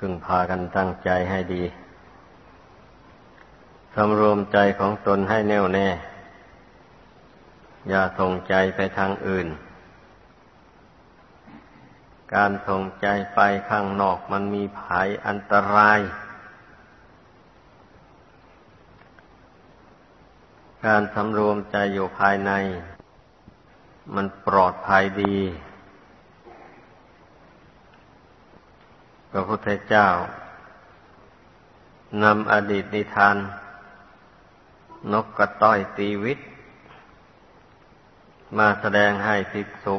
พึงพากันตั้งใจให้ดีสำรวมใจของตนให้แน่วแน่ อย่าส่งใจไปทางอื่น การส่งใจไปข้างนอกมันมีภัยอันตราย การสำรวมใจอยู่ภายใน มันปลอดภัยดี พระพุทธเจ้านำอดีตนิทาน นกกระต้อยตีวิต มาแสดงให้ภิกษุ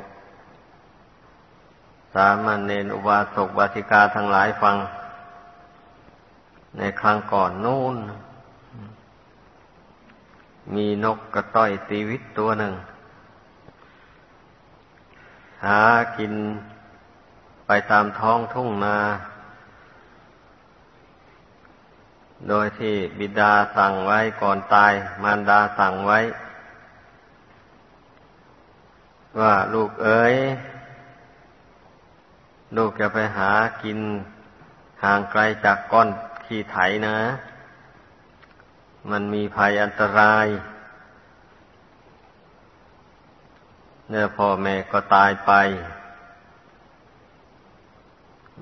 สามัญเนนอุบาสกบาสิกาทั้งหลายฟัง ในครั้งก่อนนู่น มีนกกระต้อยตีวิตตัวหนึ่ง หากินไปตามท้องทุ่งนา โดยที่บิดาสั่งไว้ก่อนตาย มารดาสั่งไว้ ว่าลูกเอ๋ย ลูกจะไปหากินห่างไกลจากก้อนขี้ไถนะ มันมีภัยอันตรายเนี่ยพ่อแม่ก็ตายไป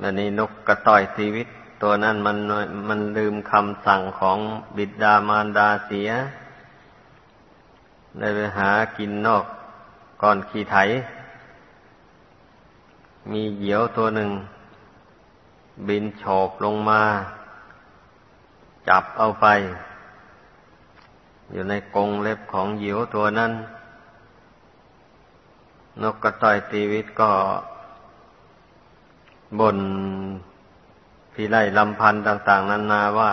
อันนี้นกกระต่อยชีวิต ตัวนั้นมันมันลืมคำสั่งของบิดามารดาเสียเลยไปหากินนอกก่อนขี่ไถ มีเหยี่ยวตัวหนึ่ง บินโฉบลงมา จับเอาไป อยู่ในกรงเล็บของเหยี่ยวตัวนั้น นกกระต่อยชีวิตก็บน พี่ไล่ลำพันธ์ต่างๆนานาว่า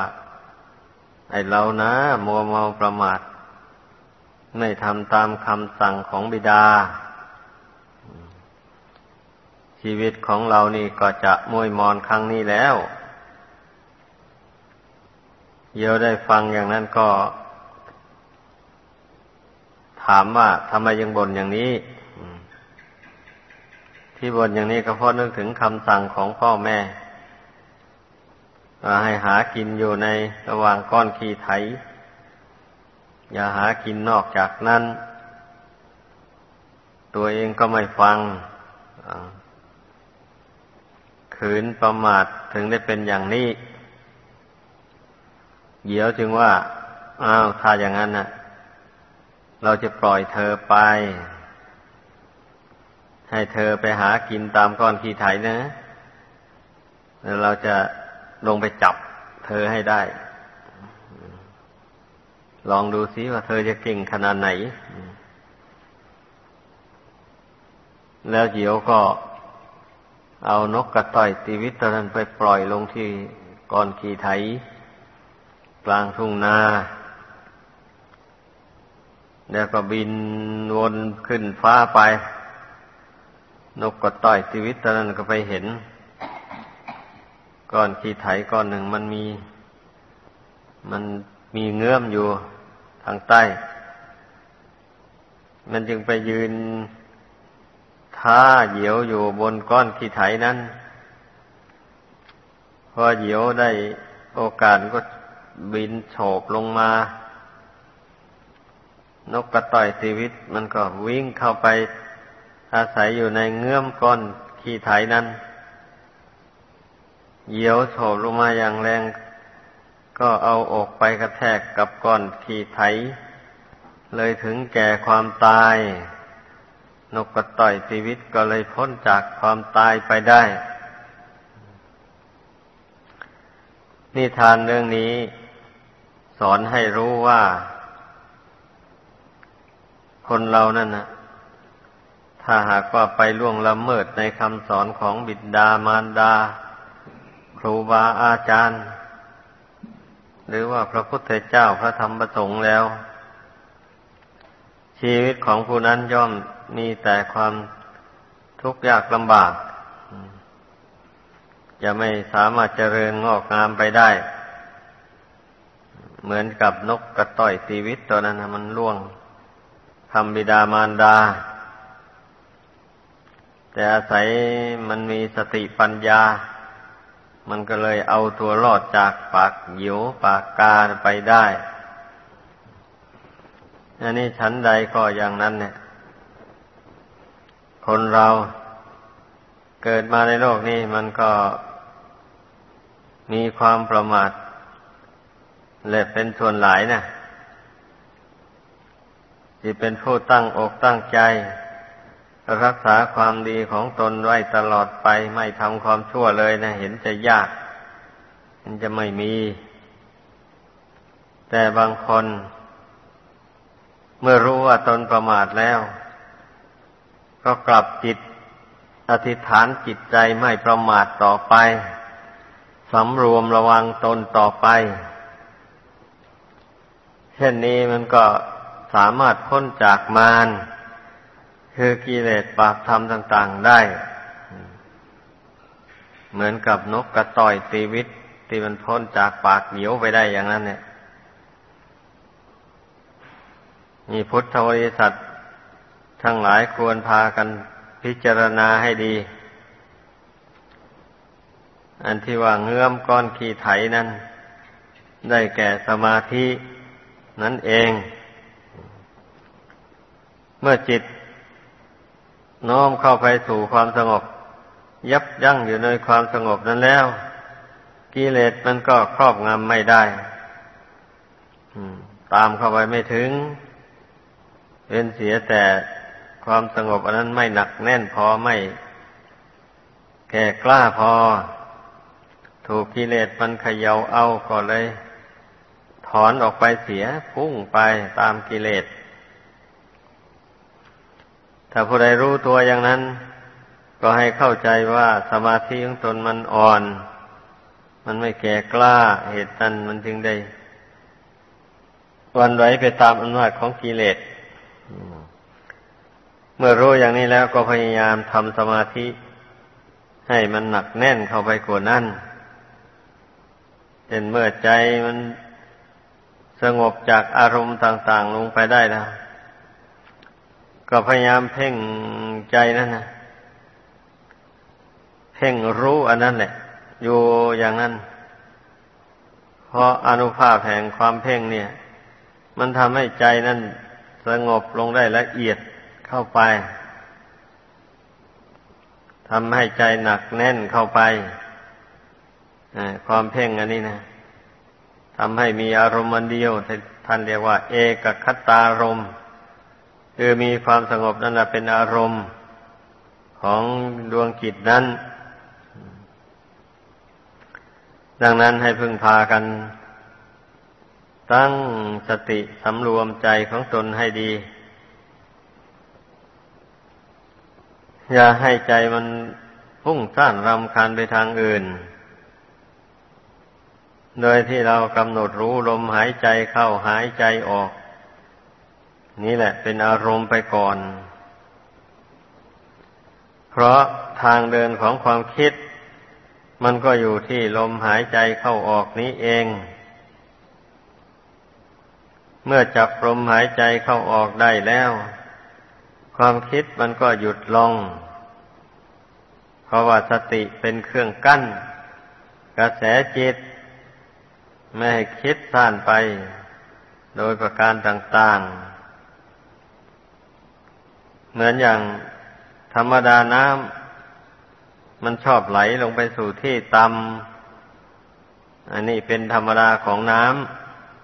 ไอเรานะ มัวเมาประมาท ไม่ทำตามคำสั่งของบิดา ชีวิตของเรานี่ก็จะมวยมอนครั้งนี้แล้วเยอะได้ฟังอย่างนั้นก็ ถามว่าทำไมยังบ่นอย่างนี้ที่บ่นอย่างนี้ก็เพราะนึกถึงคำสั่งของพ่อแม่ ให้หากินอยู่ในระหว่างก้อนขี้ไถ อย่าหากินนอกจากนั้น ตัวเองก็ไม่ฟังขืนประมาทถึงได้เป็นอย่างนี้เดี๋ยวจึงว่า อ้าว ถ้าอย่างนั้นน่ะ เราจะปล่อยเธอไป ให้เธอไปหากินตามก้อนขี้ไถนะ แล้วเราจะ ลงไปจับเธอให้ได้ ลองดูซิว่าเธอจะเก่งขนาดไหน แล้วเดี๋ยวก็เอานกกระต่อยตีวิตตอนนั้นไปปล่อยลงที่ก้อนขี้ไถ กลางทุ่งนา แล้วก็บินวนขึ้นฟ้าไป นกกระต่อยชีวิตตอนนั้นก็ไปเห็น ก้อนขี้ไถก้อนหนึ่งมันมี มันมีเงื่อมอยู่ทางใต้ มันจึงไปยืนท่าเหยียวอยู่บนก้อนขี้ไถนั้น พอเหยียวได้โอกาสก็บินโฉบลงมา นกกระต่อยชีวิต มันก็วิ่งเข้าไปอาศัยอยู่ในเงื่อมก้อนขี้ไถนั้น เหยียวโฉบลงมาอย่างแรง ก็เอาอกไปกระแทกกับก้อนขี้ไถ เลยถึงแก่ความตาย นกกระต่อยชีวิตก็เลยพ้นจากความตายไปได้ นิทานเรื่องนี้ สอนให้รู้ว่า คนเรานั่นนะถ้าหากว่าไปล่วงละเมิดในคำสอนของบิดามารดา ครูบาอาจารย์ หรือว่าพระพุทธเจ้าพระธรรมประสงค์แล้ว ชีวิตของผู้นั้นย่อมมีแต่ความทุกข์ยากลำบาก จะไม่สามารถเจริญงอกงามไปได้ เหมือนกับนกกระต่อยชีวิตตัวนั้นมันล่วงทำบิดามารดา แต่อาศัยมันมีสติปัญญา มันก็เลยเอาตัวรอดจากปากหยิวปากกาไปได้อันนี้ชั้นใดก็อย่างนั้นเนี่ย คนเราเกิดมาในโลกนี้มันก็มีความประมาทและเป็นส่วนหลายนะที่เป็นผู้ตั้งอกตั้งใจ รักษาความดีของตนไว้ตลอดไปไม่ทำความชั่วเลยนะ เห็นจะยาก มันจะไม่มี แต่บางคน เมื่อรู้ว่าตนประมาทแล้ว ก็กลับจิต อธิษฐานจิตใจไม่ประมาทต่อไปสำรวมระวังตนต่อไป เช่นนี้มันก็สามารถพ้นจากมาร คือกิเลสบาปธรรมต่าง ๆได้ เหมือนกับนกกระต่อยตีวิตที่มันพ้นจากปากเหนียวไปได้อย่างนั้น เนี่ยมีพุทธบริษัททั้งหลายควรพากันพิจารณาให้ดี อันที่ว่าเงื้อมก้อนขี้ไถนั้น ได้แก่สมาธินั่นเอง เมื่อจิต น้อมเข้าไปสู่ความสงบ ยับยั้งอยู่ในความสงบนั้นแล้วกิเลสมันก็ครอบงำไม่ได้ตามเข้าไปไม่ถึงเป็นเสียแต่ความสงบอันนั้นไม่หนักแน่นพอไม่ แก่กล้าพอ ถูกกิเลสมันเขย่าเอาก็เลย ถอนออกไปเสียพุ่งไปตามกิเลส ถ้าผู้ใดรู้ตัวอย่างนั้น ก็ให้เข้าใจว่าสมาธิของตนมันอ่อน มันไม่แก่กล้าเหตุนั้นมันจึงได้วันไหวไปตามอำนาจของกิเลสเมื่อรู้อย่างนี้แล้วก็พยายามทำสมาธิ ให้มันหนักแน่นเข้าไปกว่านั้นเห็นเมื่อใจมันสงบจากอารมณ์ต่าง ๆ ลงไปได้แล้ว ก็พยายามเพ่งใจนั่นนะเพ่งรู้อันนั้นแหละ อยู่อย่างนั้น เพราะอนุภาพแห่งความเพ่งเนี่ย มันทำให้ใจนั้นสงบลงได้ละเอียดเข้าไปทำให้ใจหนักแน่นเข้าไปความเพ่งอันนี้นะทำให้มีอารมณ์เดียวท่านเรียกว่า เอกคตารม คือมีความสงบนั่นแหะเป็นอารมณ์ของดวงจิตนั้น ดังนั้นให้พึงพากัน ตั้งสติสำรวมใจของตนให้ดี อย่าให้ใจมันพุ่งซ่านรำคาญไปทางอื่น โดยที่เรากำหนดรู้ลมหายใจเข้าหายใจออก นี่แหละเป็นอารมณ์ไปก่อน เพราะทางเดินของความคิด มันก็อยู่ที่ลมหายใจเข้าออกนี้เอง เมื่อจับลมหายใจเข้าออกได้แล้ว ความคิดมันก็หยุดลง เพราะว่าสติเป็นเครื่องกั้น กระแสจิต ไม่ให้คิดซ่านไป โดยประการต่าง ๆ เหมือนอย่างธรรมดาน้ำมันชอบไหลลงไปสู่ที่ต่ำอันนี้เป็นธรรมดาของน้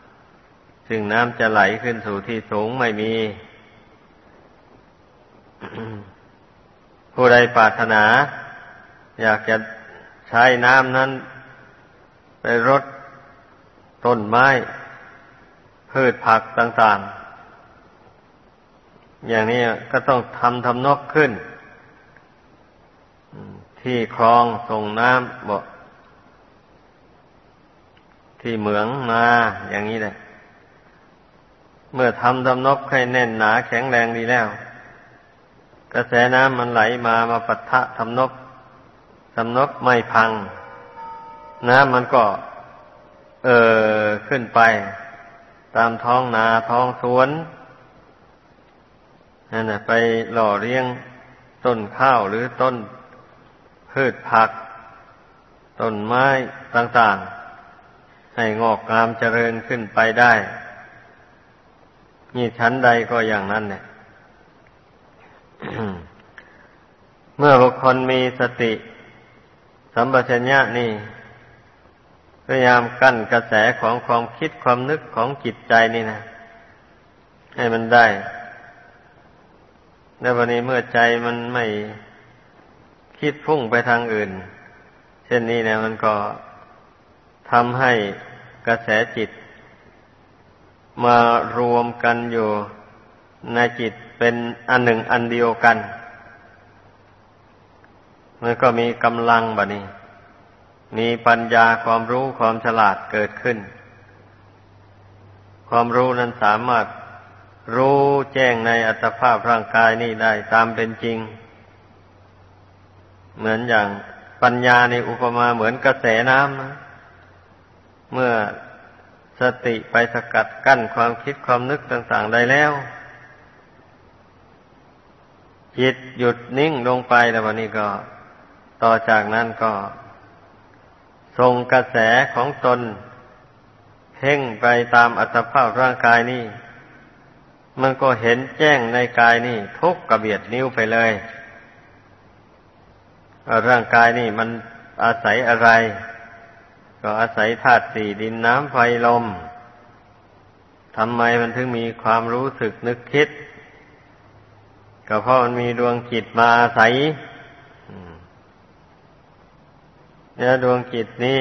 ำซึ่งน้ำจะไหลขึ้นสู่ที่สูงไม่มี ผู้ใดปรารถนา อยากจะใช้น้ำนั้น ไปรดต้นไม้ พืชผักต่าง ๆ อย่างนี้ก็ต้องทำทำนกขึ้น ที่คลองส่งน้ำบ่ที่เหมืองมาอย่างนี้แหละ เมื่อทำทำนกให้แน่นหนาแข็งแรงดีแล้ว กระแสน้ำมันไหลมามาปัทะทำนกทำนกไม่พัง น้ำมันก็ เออขึ้นไป ตามท้องนาท้องสวน นั่นนะไปหล่อเลี้ยงต้นข้าวหรือต้นพืชผักตต้นไม้ต่างๆ ให้งอกงามเจริญขึ้นไปได้ นี่ชั้นใดก็อย่างนั้นเนี่ยเมื่อบุคคลมีสติ สัมปชัญญะนี่พยายามกั้นกระแสของความคิดความนึกของจิตใจนี่นะ ให้มันได้ ในวันนี้เมื่อใจมันไม่คิดพุ่งไปทางอื่น เช่นนี้เนี่ยมันก็ทำให้กระแสจิต มารวมกันอยู่ในจิตเป็นอันหนึ่งอันเดียวกันมันก็มีกำลังบบนี้ มีปัญญาความรู้ความฉลาดเกิดขึ้น ความรู้นั้นสามารถ รู้แจ้งในอัตภาพร่างกายนี่ได้ตามเป็นจริง เหมือนอย่างปัญญาในอุปมาเหมือนกระแสน้ำนะเมื่อสติไปสกัดกั้นความคิดความนึกต่างๆได้แล้ว จิตหยุดนิ่งลงไปแล้ววันนี้ก็ ต่อจากนั้นก็ส่งกระแสของตนเพ่งไปตามอัตภาพร่างกายนี่ มันก็เห็นแจ้งในกายนี่ ทุกกระเบียดนิ้วไปเลย ร่างกายนี่มันอาศัยอะไร ก็อาศัยธาตุสี่ดินน้ำไฟลมทำไมมันถึงมีความรู้สึกนึกคิด ก็เพราะมันมีดวงจิตมาอาศัยเนี่ยดวงจิตนี้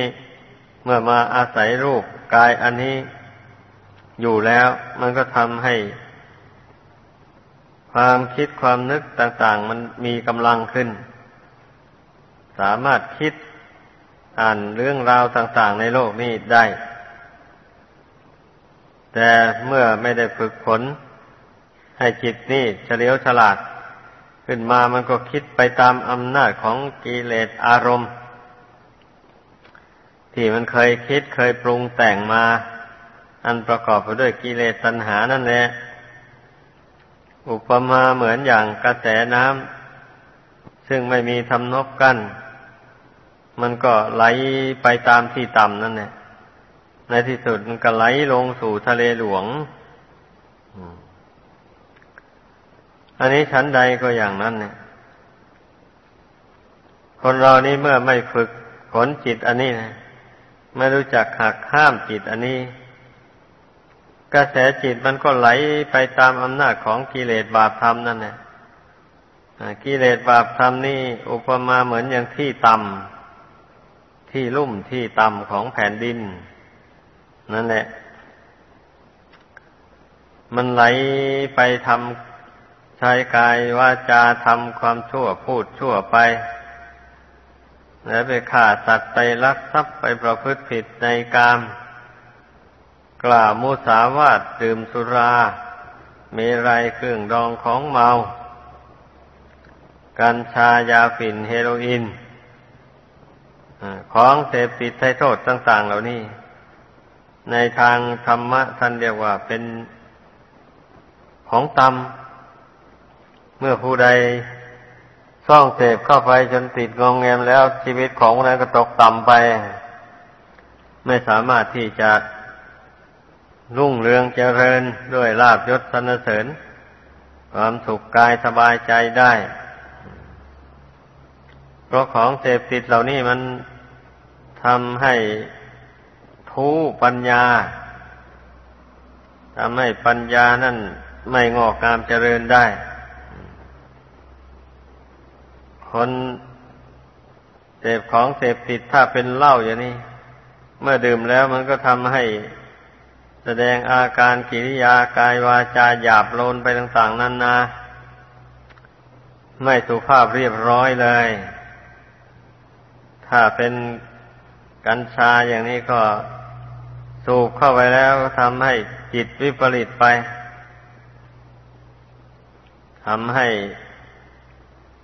เมื่อมาอาศัยรูปกายอันนี้อยู่แล้ว มันก็ทำให้ ความคิดความนึกต่าง ๆ มันมีกำลังขึ้น สามารถคิดอ่านเรื่องราวต่าง ๆ ในโลกนี้ได้ แต่เมื่อไม่ได้ฝึกฝนให้จิตนี่เฉลียวฉลาด ขึ้นมามันก็คิดไปตามอำนาจของกิเลสอารมณ์ ที่มันเคยคิดเคยปรุงแต่งมา อันประกอบไปด้วยกิเลสตัณหานั่นแหละ อุปมาเหมือนอย่างกระแสน้ำซึ่งไม่มีทำนบกัน้นมันก็ไหลไปตามที่ต่ำนั่นแหละในที่สุดมันก็ไหลลงสู่ทะเลหลวง อันนี้ชั้นใดก็อย่างนั้นเนี่ย คนเรานี้เมื่อไม่ฝึกฝนจิตอันนี้นะไม่รู้จักหักข้ามจิตอันนี้ กระแสจิตมันก็ไหลไปตามอำนาจของกิเลสบาปธรรมนั่นแหละกิเลสบาปธรรมนี่อุปมาเหมือนอย่างที่ต่ำที่ลุ่มที่ต่ำของแผ่นดิน นั่นแหละ มันไหลไปทำใช้กายว่าจาทำความชั่วพูดชั่วไป แล้วไปฆ่าสัตว์ไปลักทรัพย์ไปประพฤติผิดในกาม กล่าวมุสาวาทดื่มสุรามีไรเครื่องดองของเมา กัญชายาฝิ่นเฮโรอีนของเสพติดไทโทษต่าง ๆ เหล่านี้ ในทางธรรมะท่านเรียกว่าเป็นของตำเมื่อผู้ใดซ่องเสพเข้าไปจนติดงองแงมแล้วชีวิตของนั้นก็ตกต่ำไป ไม่สามารถที่จะ รุ่งเรืองเจริญด้วยลาบยศสรรเสริญ ความสุขกายสบายใจได้ เพราะของเสพติดเหล่านี้มันทำให้ทูปัญญาทำให้ปัญญานั่นไม่งอกงามเจริญได้ คนเสพของเสพติดถ้าเป็นเหล้าอย่างนี้ เมื่อดื่มแล้วมันก็ทำให้ แสดงอาการกิริยากายวาจาหยาบโลนไปต่างๆนั้นนะไม่สุภาพเรียบร้อยเลย ถ้าเป็นกัญชาอย่างนี้ก็สูบเข้าไปแล้วทำให้จิตวิปริตไปทำให้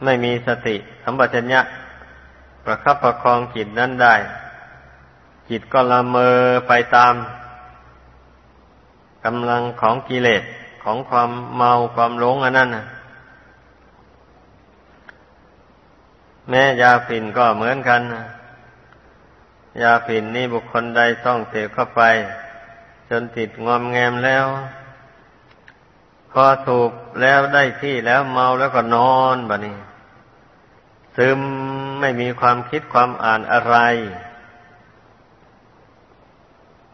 ไม่มีสติสัมปชัญญะประคับประคองจิตนั้นได้ จิตก็ละเมอไปตาม กำลังของกิเลสของความเมาความหลงอันนั้นนะแม้ยาฝิ่นก็เหมือนกันนะยาฝิ่นนี่บุคคลใดต้องเสพเข้าไป จนติดงอมแงมแล้ว พอถูกแล้วได้ที่แล้วเมาแล้วก็นอนบะนี้ซึมไม่มีความคิดความอ่านอะไร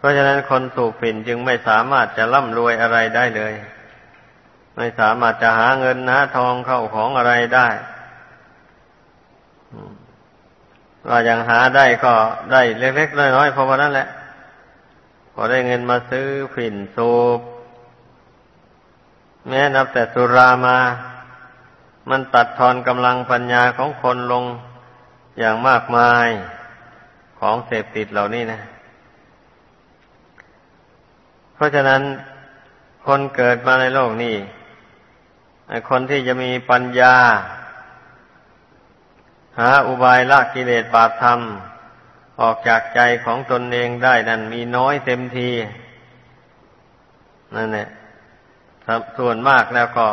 ราะฉะนั้นคนสูบฝิ่นจึงไม่สามารถจะร่ำรวยอะไรได้เลย ไม่สามารถจะหาเงินหาทองเข้าของอะไรได้ว่ายังหาได้ก็ได้เล็กๆน้อยๆพอวันนั้นแหละ พอได้เงินมาซื้อฝิ่นสูบแม้นับแต่สุรามา มันตัดทอนกำลังปัญญาของคนลงอย่างมากมายของเสพติดเหล่านี้นะ เพราะฉะนั้นคนเกิดมาในโลกนี้คนที่จะมีปัญญา หาอุบายละกิเลสบาปธรรม ออกจากใจของตนเองได้นั่นมีน้อยเต็มทีนั่นแหละส่วนมากแล้วก็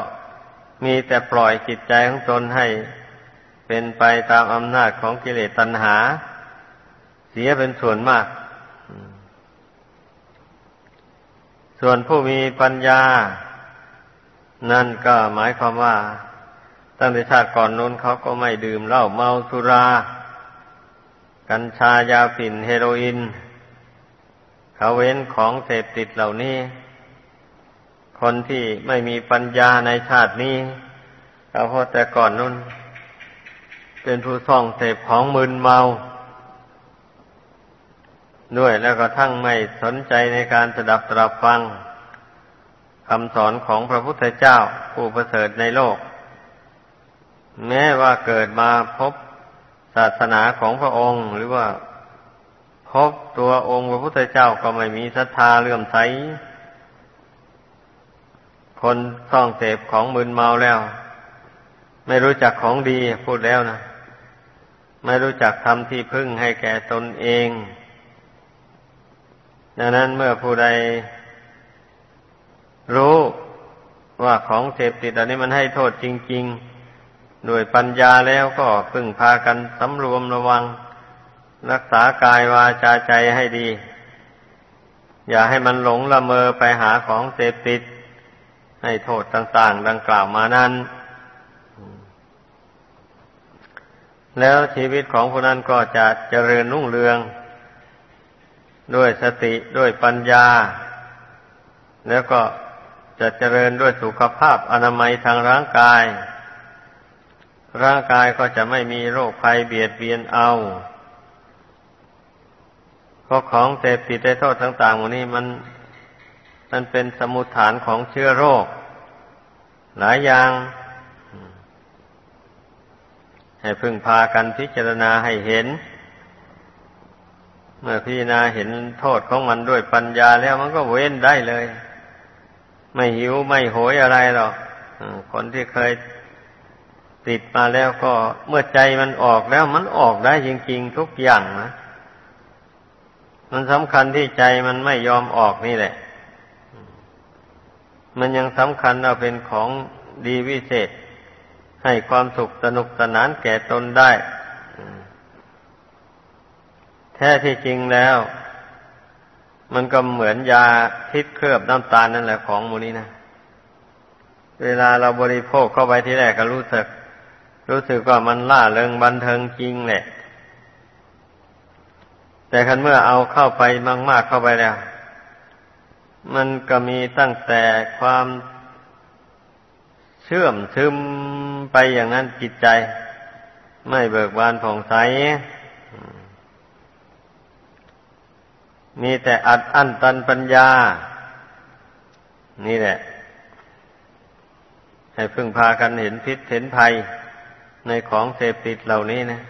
มีแต่ปล่อยจิตใจของตนให้ เป็นไปตามอำนาจของกิเลสตัณหา เสียเป็นส่วนมาก ส่วนผู้มีปัญญา นั่นก็หมายความว่า ตั้งแต่ชาติก่อนนู้นเขาก็ไม่ดื่มเหล้าเมาสุรา กัญชายาฝิ่นเฮโรอีนเขาเว้นของเสพติดเหล่านี้ คนที่ไม่มีปัญญาในชาตินี้เขาพอแต่ก่อนนู้นเป็นผู้ท่องเสพของมึนเมา ด้วยแล้วก็ทั้งไม่สนใจในการสดับตรับฟังคำสอนของพระพุทธเจ้าผู้ประเสริฐในโลก แม้ว่าเกิดมาพบศาสนาของพระองค์ หรือว่าพบตัวองค์พระพุทธเจ้าก็ไม่มีศรัทธาเลื่อมใส คนส่องเสพของมึนเมาแล้ว ไม่รู้จักของดีพูดแล้วนะ ไม่รู้จักทำที่พึ่งให้แก่ตนเอง ดังนั้นเมื่อผู้ใดรู้ว่าของเสพติดอันนี้มันให้โทษจริง ๆ โดยปัญญาแล้วก็พึ่งพากันสำรวมระวัง รักษากายวาจาใจให้ดี อย่าให้มันหลงละเมอไปหาของเสพติด ให้โทษต่างๆ ดังกล่าวมานั้นแล้วชีวิตของผู้นั้นก็จะเจริญรุ่งเรือง ด้วยสติด้วยปัญญา แล้วก็จะเจริญด้วยสุขภาพอนามัยทางร่างกาย ร่างกายก็จะไม่มีโรคภัยเบียดเบียนเอาเพราะของเสพติดได้โทษต่างๆวันนี้มัน มันเป็นสมุทฐานของเชื้อโรค หลายอย่าง ให้พึ่งพากันพิจารณาให้เห็น เมื่อพิจารณาเห็นโทษของมันด้วยปัญญาแล้วมันก็เว้นได้เลย ไม่หิวไม่โหยอะไรหรอกคนที่เคยติดมาแล้วก็เมื่อใจมันออกแล้วมันออกได้จริง ๆ ทุกอย่างนะมันสำคัญที่ใจมันไม่ยอมออกนี่แหละ มันยังสำคัญเอาเป็นของดีวิเศษ ให้ความสุขสนุกสนานแก่ตนได้ ท้ที่จริงแล้ว มันก็เหมือนยาพิษเคลือบน้ำตาลนั่นแหละของมูนี้นะ เวลาเราบริโภคเข้าไปที่แรกก็รู้สึก รู้สึกว่ามันล่าเริงบันเทิงจริงแหละ แต่คันเมื่อเอาเข้าไปมากๆเข้าไปแล้ว มันก็มีตั้งแต่ความเชื่อมซึมไปอย่างนั้นจิตใจ ไม่เบิกบานผ่องใส มีแต่อัดอั้นตันปัญญา นี่แหละ ให้พึ่งพากันเห็นพิษเห็นภัยในของเสพติดเหล่านี้นะ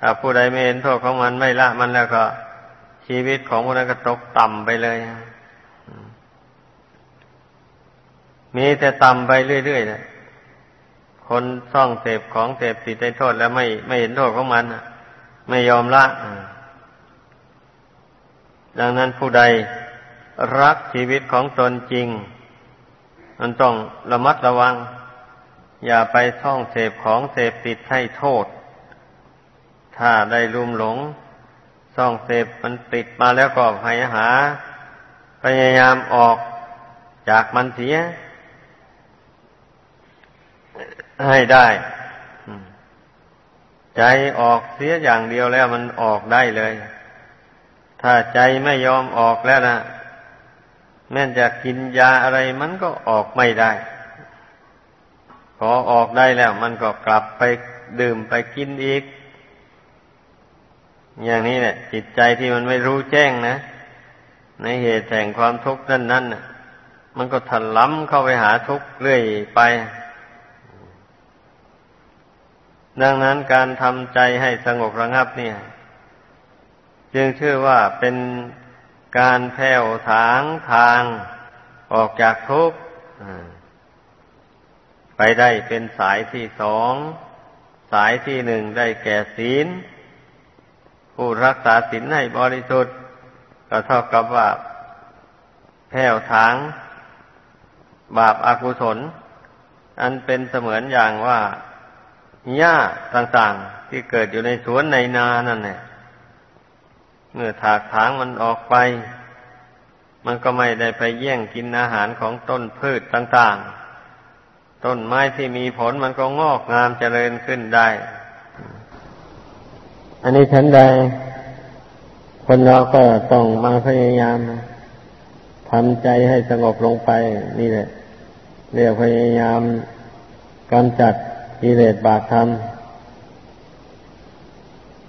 ถ้าผู้ใดไม่เห็นโทษของมันไม่ละมันแล้วก็ ชีวิตของผู้นั้นก็ตกต่ำไปเลย มีแต่ต่ำไปเรื่อยๆนะคนซ่องเสพของเสพติดในโทษแล้วไม่ไม่เห็นโทษของมันไม่ยอมละ ดังนั้นผู้ใดรักชีวิตของตนจริง มันต้องระมัดระวัง อย่าไปท่องเสพของเสพติดให้โทษ ถ้าได้ลุ่มหลงซ่องเสพมันติดมาแล้วก็พยหา พยายามออกจากมันเสีย ให้ได้ใจออกเสียอย่างเดียวแล้วมันออกได้เลย ถ้าใจไม่ยอมออกแล้วนะแม้จะกินยาอะไรมันก็ออกไม่ได้ พอออกได้แล้ว มันก็กลับไปดื่มไปกินอีก อย่างนี้แหละจิตใจที่มันไม่รู้แจ้งนะ ในเหตุแห่งความทุกข์นั่นนั่นมันก็ถล้ำเข้าไปหาทุกข์เรื่อยไป ดังนั้นการทำใจให้สงบระงับเนี่ย จึงชื่อว่าเป็นการแผ่วถางทางออกจากทุกข์ไปได้เป็นสายที่สอง สายที่หนึ่งได้แก่ศีล ผู้รักษาศีลให้บริสุทธิ์ ก็เท่ากับว่าแผ่วถาง บาปอากุศล อันเป็นเสมือนอย่างว่าหญ้าต่างๆ ที่เกิดอยู่ในสวนในนานั่นแหละ เมื่อถากถางมันออกไป มันก็ไม่ได้ไปแย่งกินอาหารของต้นพืชต่างๆ ต้นไม้ที่มีผลมันก็งอกงามเจริญขึ้นได้ อันนี้ฉันใด คนเราก็ต้องมาพยายามทำใจให้สงบลงไป นี่แหละเรียกพยายามกำจัดกิเลสบาปธรรม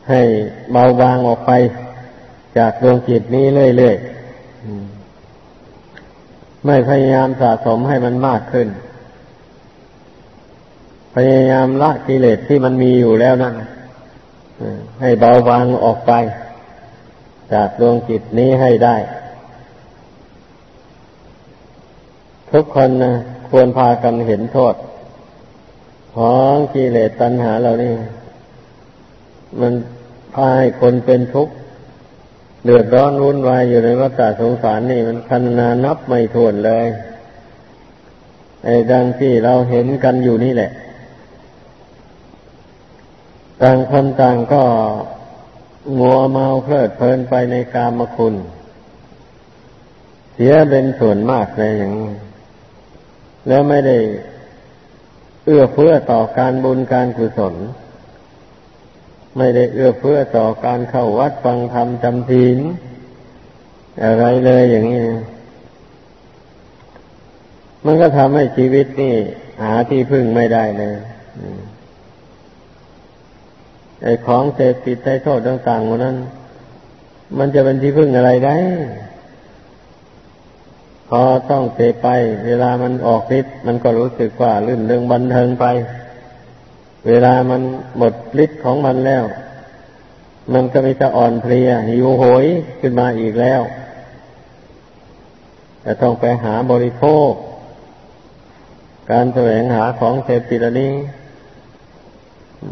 ให้เบาบางออกไป จากดวงจิตนี้เรื่อยๆไม่พยายามสะสมให้มันมากขึ้น พยายามละกิเลสที่มันมีอยู่แล้วนั่นให้เบาบางออกไป จากดวงจิตนี้ให้ได้ ทุกคนนะควรพากันเห็นโทษ ของกิเลสตัณหาเหล่านี้ มันพาให้คนเป็นทุกข์ เดือดร้อนวุ่นวายอยู่ในวัฏสงสารนี่มันพันนานับไม่ถ้วนเลย ไอ้ดังที่เราเห็นกันอยู่นี่แหละ ต่างคนต่างก็งัวเมาเพลิดเพลินไปในกามคุณ เสียเป็นส่วนมากเลยอย่างนี้แล้วไม่ได้เอื้อเฟื้อต่อการบุญการกุศล ไม่ได้เอื้อเฟื้อต่อการเข้าวัดฟังธรรมจำศีลอะไรเลยอย่างนี้ มันก็ทำให้ชีวิตนี่ หาที่พึ่งไม่ได้เลยไอ้ของเสพติดใช้โทษต่างๆมันนั้น มันจะเป็นที่พึ่งอะไรได้ พอต้องเสพไป เวลามันออกฤทธิ์มันก็รู้สึกว่าลื่นเริงบันเทิงไป เวลามันหมดฤทธิ์ของมันแล้ว มันก็มีจะอ่อนเพลียหิวโหยขึ้นมาอีกแล้วจะต้องไปหาบริโภค การแสวงหาของเสพติดนี้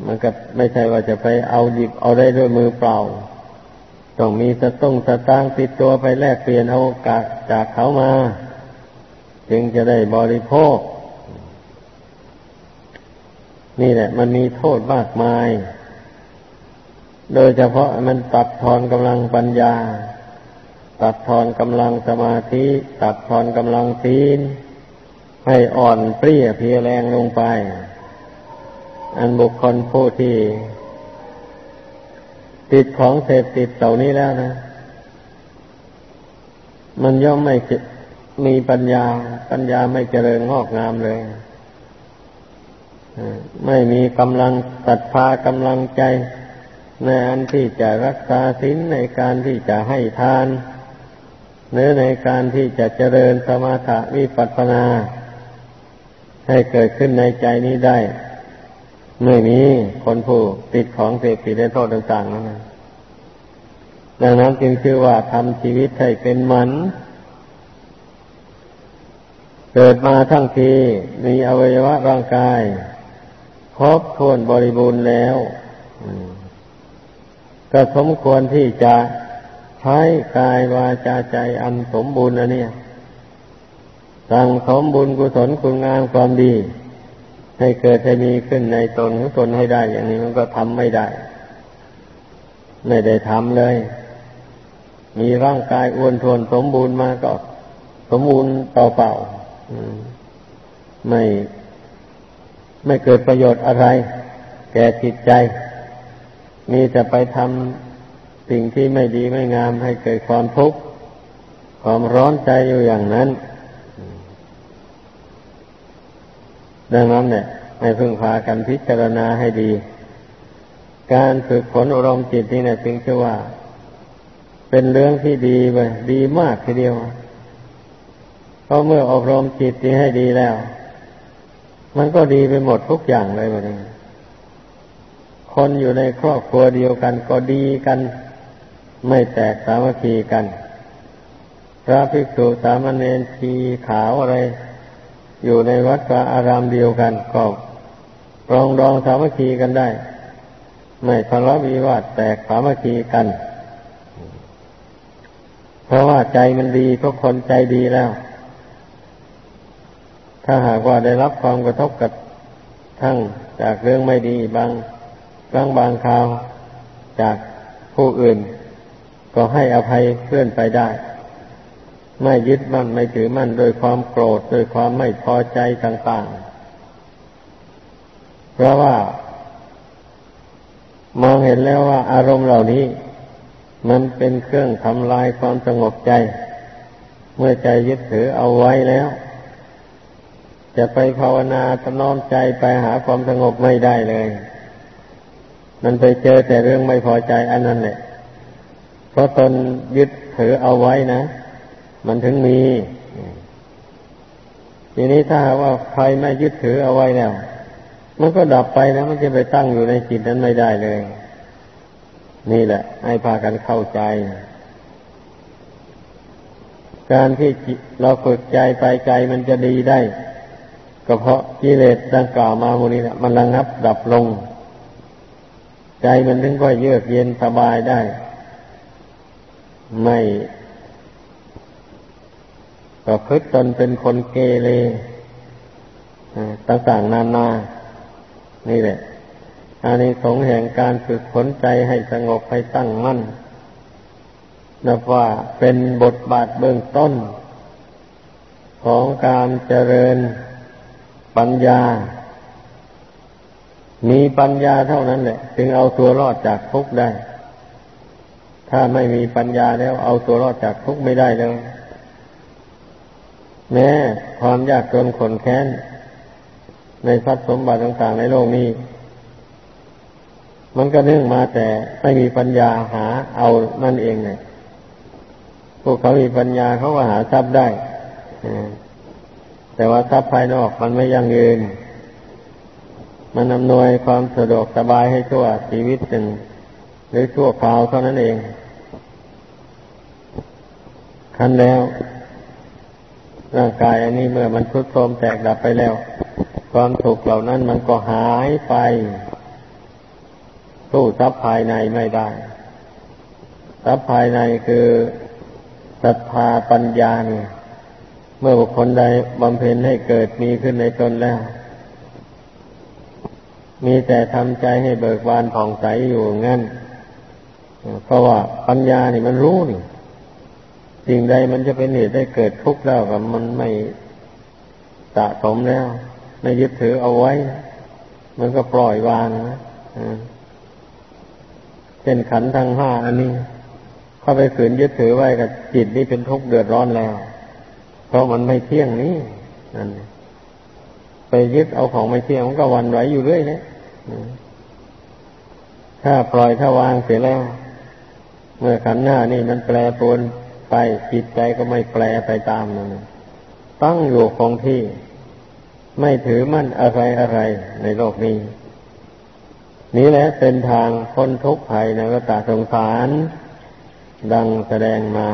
มันก็ไม่ใช่ว่าจะไปเอาหยิบเอาได้ด้วยมือเปล่า ต้องมีสตุ้งสตางติดตัวไปแลกเปลี่ยนเอากาจากเขามา จึงจะได้บริโภค นี่แหละ มันมีโทษมากมาย โดยเฉพาะมันตัดทอนกำลังปัญญา ตัดทอนกำลังสมาธิ ตัดทอนกำลังศีลให้อ่อนเปรี้ยเพียแรงลงไป อันบุคคลผู้ที่ติดของเสพติดเหล่านี้แล้วนะ มันย่อมไม่มีปัญญา ปัญญาไม่เจริญงอกงามเลย ไม่มีกำลังศรัทธากำลังใจ ในอันที่จะรักษาศีลในการที่จะให้ทานหรือในการที่จะเจริญสมาธิวิปัสสนา ให้เกิดขึ้นในใจนี้ได้ไม่มีคนผู้ติดของเสพติดในโทษต่างๆนั้นดังนั้นจึงชื่อว่าทำชีวิตให้เป็นมัน เกิดมาทั้งทีมีอวัยวะร่างกาย ครบถ้วนบริบูรณ์แล้วก็สมควรที่จะใช้กายวาจาใจอันสมบูรณ์อันนี้สั่งสมบุญกุศลคุณงามความดี ให้เกิดให้มีขึ้นในตนของตนให้ได้ อย่างนี้มันก็ทำไม่ได้ ไม่ได้ทำเลย มีร่างกายอ้วนทวนสมบูรณ์มาก็ สมบูรณ์เปล่าๆไม่ ไม่เกิดประโยชน์อะไร แก่จิตใจ มีแต่ไปทำสิ่งที่ไม่ดีไม่งามให้เกิดความทุกข์ความร้อนใจอยู่อย่างนั้น ดังนั้นเนี่ยให้พึ่งพากันพิจารณาให้ดี การฝึกฝนอารมณ์จิตนี่เนี่ยจึงชื่อว่า เป็นเรื่องที่ดีไปดีมากทีเดียวเพราะเมื่ออบรมจิตนี้ให้ดีแล้ว มันก็ดีไปหมดทุกอย่างเลยมันคนอยู่ในครอบครัวเดียวกันก็ดีกัน ไม่แตกสามัคคีกันพระภิกษุสามเณรชีขาวอะไร อยู่ในวัดกาอารามเดียวกันก็รองรองสามัคคีกันได้ ไม่ทะเลาะวิวาทแตกสามัคคีกัน เพราะว่าใจมันดีทุกคนใจดีแล้ว ถ้าหากว่าได้รับความกระทบกับทั้งจากเรื่องไม่ดีบางครั้งบางคราวจากผู้อื่น ก็ให้อภัยเพื่อนไปได้ ไม่ยึดมั่นไม่ถือมั่นโดยความโกรธโดยความไม่พอใจต่างๆ เพราะว่ามองเห็นแล้วว่าอารมณ์เหล่านี้ มันเป็นเครื่องทำลายความสงบใจ เมื่อใจยึดถือเอาไว้แล้ว จะไปภาวนาตน้อมใจไปหาความสงบไม่ได้เลย มันไปเจอแต่เรื่องไม่พอใจอันนั้นแหละ เพราะตนยึดถือเอาไว้นะ มันถึงมี ทีนี้ถ้าว่าใครไม่ยึดถือเอาไว้แล้ว มันก็ดับไปนะ มันจะไปตั้งอยู่ในจิตนั้นไม่ได้เลย นี่แหละ ให้พากันเข้าใจ การที่เราฝึกใจไปใจมันจะดีได้ ก็เพราะกิเลสดังกล่าวมาโมนี้แหละมันระงับดับลง ใจมันถึงก็เยือกเย็นสบายได้ ไม่ก็พึกตนเป็นคนเกเรต่างๆนานา นี่แหละอานิสงส์แห่งการฝึกฝนใจให้สงบให้ตั้งมั่นนับว่าเป็นบทบาทเบื้องต้น ของการเจริญ ปัญญา มีปัญญาเท่านั้นแหละ จึงเอาตัวรอดจากทุกข์ได้ ถ้าไม่มีปัญญาแล้ว เอาตัวรอดจากทุกข์ไม่ได้เลยแม้ความยากจนขนแค้น ในทรัพย์สมบัติต่างๆในโลกนี้ มันก็เนื่องมาแต่ไม่มีปัญญาหาเอานั่นเองเนี่ยพวกเขามีปัญญาเขาก็หาทรัพย์ได้ แต่ว่าทรัพย์ภายนอกมันไม่ยั่งยืน มันอำนวยความสะดวกสบายให้ชั่วชีวิตหนึ่งหรือชั่วคราวเท่านั้นเองคันแล้วร่างกายอันนี้เมื่อมันทุดโทรมแตกดับไปแล้ว ความสุขเหล่านั้นมันก็หายไป สู้ทรัพย์ภายในไม่ได้ทรัพย์ภายในคือศรัทธาปัญญาเนี่ย เมื่อบุคคลใดบำเพ็ญให้เกิดมีขึ้นในตนแล้ว มีแต่ทำใจให้เบิกบานผ่องใสอยู่งั้น เพราะว่าปัญญานี่มันรู้นี่สิ่งใดมันจะเป็นเหตุให้เกิดทุกข์แล้วกับมันไม่สะสมแล้ว ไม่ยึดถือเอาไว้ มันก็ปล่อยวางนะเช่นขันทั้งห้าอันนี้ เข้าไปฝืนยึดถือไว้กับจิตนี่เป็นทุกข์เดือดร้อนแล้ว เพราะมันไม่เที่ยงนี้นั่นไปยึดเอาของไม่เที่ยงมันก็วันไหวอยู่เรื่อยนะถ้าปล่อยถ้าวางเสร็จแล้ว เมื่อขันหน้านี่มันแปรปรวนไปจิตใจก็ไม่แปรไปตามมันตั้งอยู่คงที่ ไม่ถือมั่นอะไรอะไรในโลกนี้นี้แหละเป็นทางพ้นทุกข์ภัยในวัฏสงสาร ดังแสดงมา